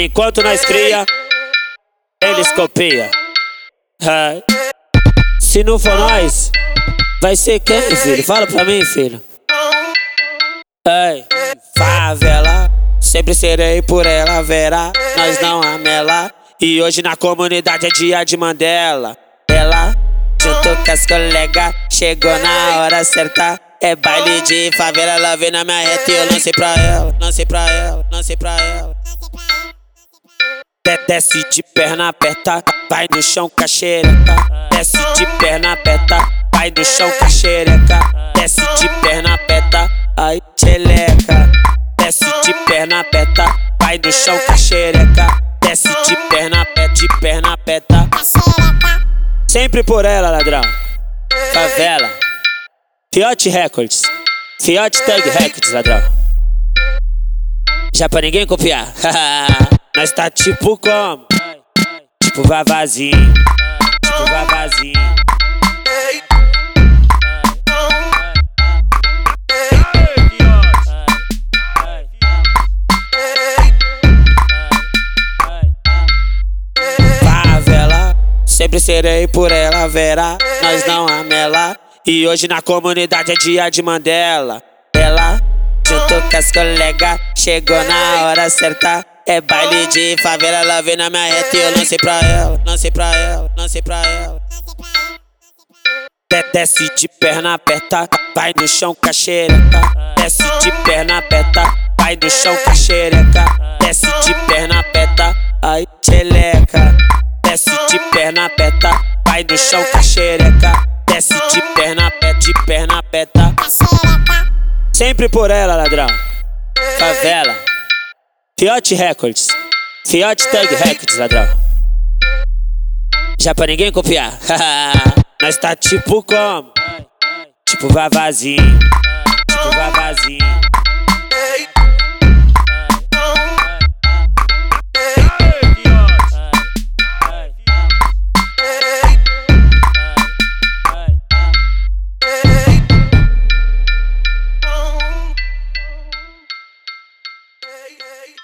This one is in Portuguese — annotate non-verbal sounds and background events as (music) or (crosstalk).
Enquanto nós cria, eles copia. É. Se não for nós, vai ser quem, filho? Fala pra mim, filho. Ei, favela, sempre serei por ela, verá. Nós não amela. E hoje na comunidade é dia de Mandela. Ela, junto com as colegas, chegou na hora certa. É baile de favela, ela vem na minha reta e eu lancei pra ela, lancei pra ela, lancei pra ela. Desce de perna aperta, vai no chão com a xereca. Desce de perna aperta, vai no chão com a xereca. Desce de perna aperta, ai tcheleca. Desce de perna aperta, vai no chão com a xereca. Desce de perna aperta, de perna aperta. Sempre por ela, ladrão. Favela. Fiote Records. Fiote Tag Records, ladrão. Já pra ninguém copiar. (laughs) Nós tá tipo como? Tipo vavazinho. Tipo vavazinho. Favela, sempre serei por ela, verá. Nós não amela. E hoje na comunidade é dia de Mandela. Ela, junto com as colegas, chegou na hora certa. É baile de favela, ela vem na minha reta e eu lancei pra ela, lancei pra ela, lancei pra ela. Desce de perna aperta, vai no chão com a xereca. Desce de perna aperta, vai no chão com a xereca. Desce de perna aperta, ai tcheleca. Desce de perna aperta, vai no chão com a xereca. Desce de perna aperta, de perna aperta. Sempre por ela, ladrão. Favela. Fiote Records. Fiote Tag Records, ladrão. Já pra ninguém copiar. Nós tá tipo como? Tipo vavazinho. Tipo vavazinho. Hey, hey.